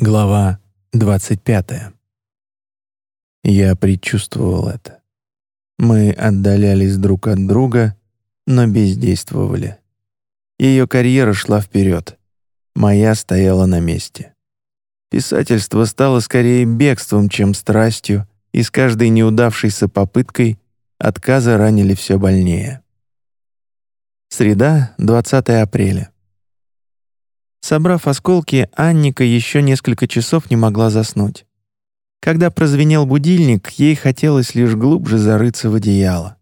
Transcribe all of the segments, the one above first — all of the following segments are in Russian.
Глава 25. Я предчувствовал это. Мы отдалялись друг от друга, но бездействовали. Ее карьера шла вперед. Моя стояла на месте. Писательство стало скорее бегством, чем страстью, и с каждой неудавшейся попыткой отказы ранили все больнее. Среда, 20 апреля. Собрав осколки, Анника еще несколько часов не могла заснуть. Когда прозвенел будильник, ей хотелось лишь глубже зарыться в одеяло.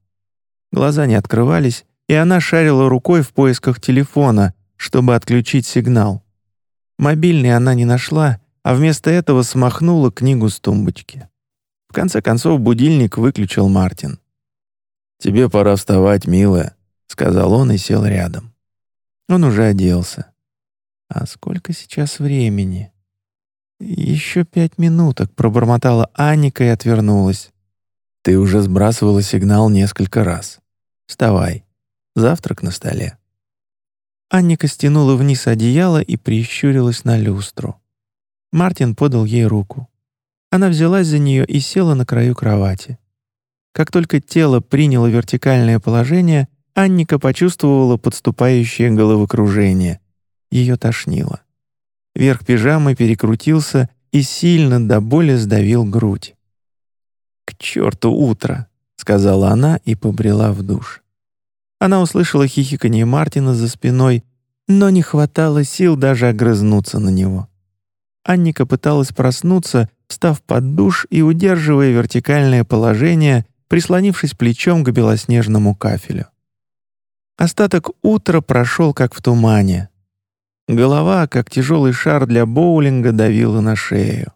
Глаза не открывались, и она шарила рукой в поисках телефона, чтобы отключить сигнал. Мобильный она не нашла, а вместо этого смахнула книгу с тумбочки. В конце концов будильник выключил Мартин. «Тебе пора вставать, милая», — сказал он и сел рядом. Он уже оделся. «А сколько сейчас времени?» «Еще пять минуток», — пробормотала Анника и отвернулась. «Ты уже сбрасывала сигнал несколько раз. Вставай. Завтрак на столе». Анника стянула вниз одеяло и прищурилась на люстру. Мартин подал ей руку. Она взялась за нее и села на краю кровати. Как только тело приняло вертикальное положение, Анника почувствовала подступающее головокружение — ее тошнило. Верх пижамы перекрутился и сильно до боли сдавил грудь. «К черту утро!» — сказала она и побрела в душ. Она услышала хихиканье Мартина за спиной, но не хватало сил даже огрызнуться на него. Анника пыталась проснуться, встав под душ и удерживая вертикальное положение, прислонившись плечом к белоснежному кафелю. Остаток утра прошел как в тумане. Голова, как тяжелый шар для боулинга, давила на шею.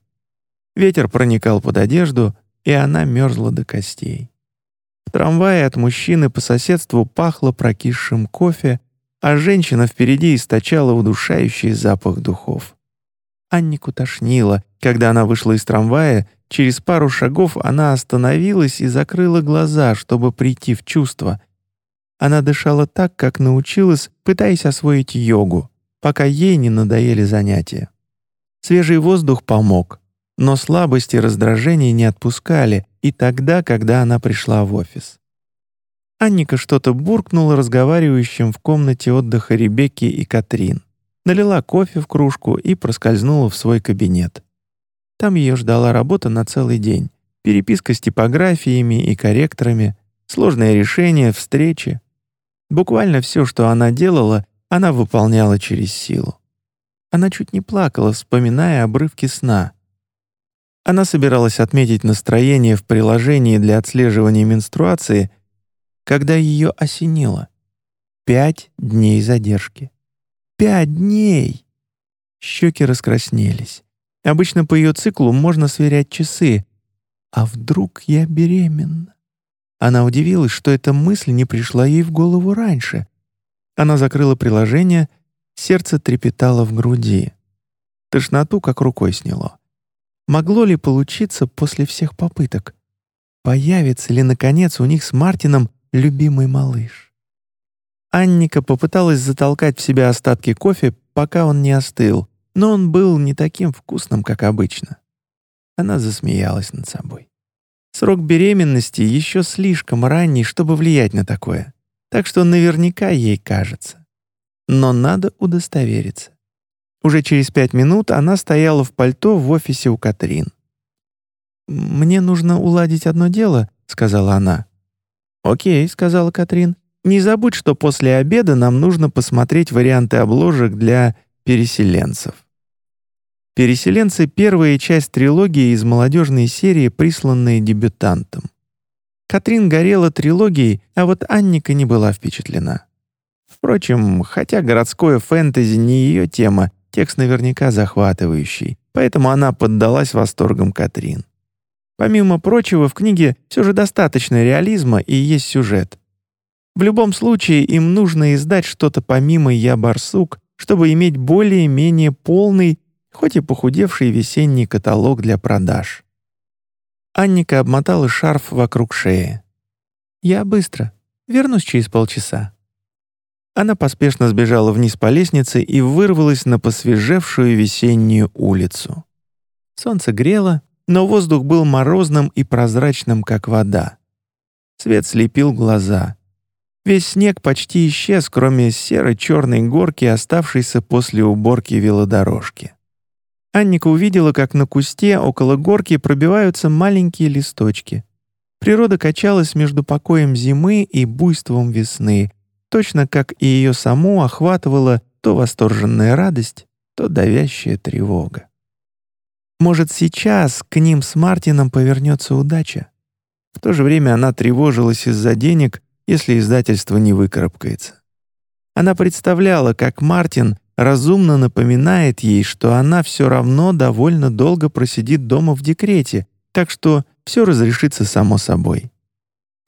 Ветер проникал под одежду, и она мерзла до костей. В трамвае от мужчины по соседству пахло прокисшим кофе, а женщина впереди источала удушающий запах духов. Аннику тошнило, когда она вышла из трамвая, через пару шагов она остановилась и закрыла глаза, чтобы прийти в чувство. Она дышала так, как научилась, пытаясь освоить йогу пока ей не надоели занятия. Свежий воздух помог, но слабости и раздражение не отпускали и тогда, когда она пришла в офис. Анника что-то буркнула разговаривающим в комнате отдыха Ребекки и Катрин, налила кофе в кружку и проскользнула в свой кабинет. Там ее ждала работа на целый день, переписка с типографиями и корректорами, сложные решения, встречи. Буквально все, что она делала, она выполняла через силу. Она чуть не плакала, вспоминая обрывки сна. Она собиралась отметить настроение в приложении для отслеживания менструации, когда ее осенило. Пять дней задержки. Пять дней! Щеки раскраснелись. Обычно по ее циклу можно сверять часы. А вдруг я беременна? Она удивилась, что эта мысль не пришла ей в голову раньше. Она закрыла приложение, сердце трепетало в груди. Тошноту как рукой сняло. Могло ли получиться после всех попыток? Появится ли, наконец, у них с Мартином любимый малыш? Анника попыталась затолкать в себя остатки кофе, пока он не остыл, но он был не таким вкусным, как обычно. Она засмеялась над собой. Срок беременности еще слишком ранний, чтобы влиять на такое так что наверняка ей кажется. Но надо удостовериться. Уже через пять минут она стояла в пальто в офисе у Катрин. «Мне нужно уладить одно дело», — сказала она. «Окей», — сказала Катрин. «Не забудь, что после обеда нам нужно посмотреть варианты обложек для переселенцев». «Переселенцы» — первая часть трилогии из молодежной серии, присланные дебютантам. Катрин горела трилогией, а вот Анника не была впечатлена. Впрочем, хотя городское фэнтези не ее тема, текст наверняка захватывающий, поэтому она поддалась восторгам Катрин. Помимо прочего, в книге все же достаточно реализма и есть сюжет. В любом случае, им нужно издать что-то помимо «Я барсук», чтобы иметь более-менее полный, хоть и похудевший весенний каталог для продаж. Анника обмотала шарф вокруг шеи. «Я быстро. Вернусь через полчаса». Она поспешно сбежала вниз по лестнице и вырвалась на посвежевшую весеннюю улицу. Солнце грело, но воздух был морозным и прозрачным, как вода. Свет слепил глаза. Весь снег почти исчез, кроме серо-черной горки, оставшейся после уборки велодорожки. Анника увидела, как на кусте около горки пробиваются маленькие листочки. Природа качалась между покоем зимы и буйством весны, точно как и ее саму охватывала то восторженная радость, то давящая тревога. Может, сейчас к ним с Мартином повернется удача? В то же время она тревожилась из-за денег, если издательство не выкарабкается. Она представляла, как Мартин разумно напоминает ей, что она все равно довольно долго просидит дома в декрете, так что все разрешится само собой.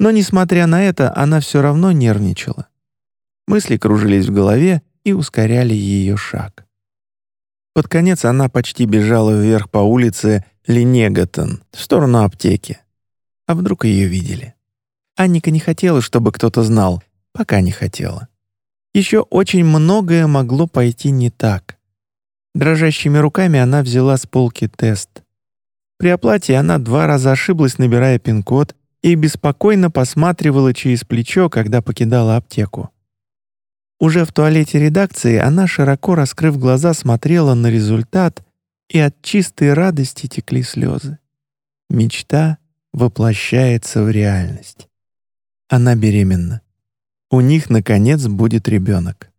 Но, несмотря на это, она все равно нервничала. Мысли кружились в голове и ускоряли ее шаг. Под конец она почти бежала вверх по улице Ленегатон, в сторону аптеки. А вдруг ее видели? Анника не хотела, чтобы кто-то знал, пока не хотела. Еще очень многое могло пойти не так. Дрожащими руками она взяла с полки тест. При оплате она два раза ошиблась, набирая пин-код, и беспокойно посматривала через плечо, когда покидала аптеку. Уже в туалете редакции она, широко раскрыв глаза, смотрела на результат, и от чистой радости текли слезы. Мечта воплощается в реальность. Она беременна. У них, наконец, будет ребенок.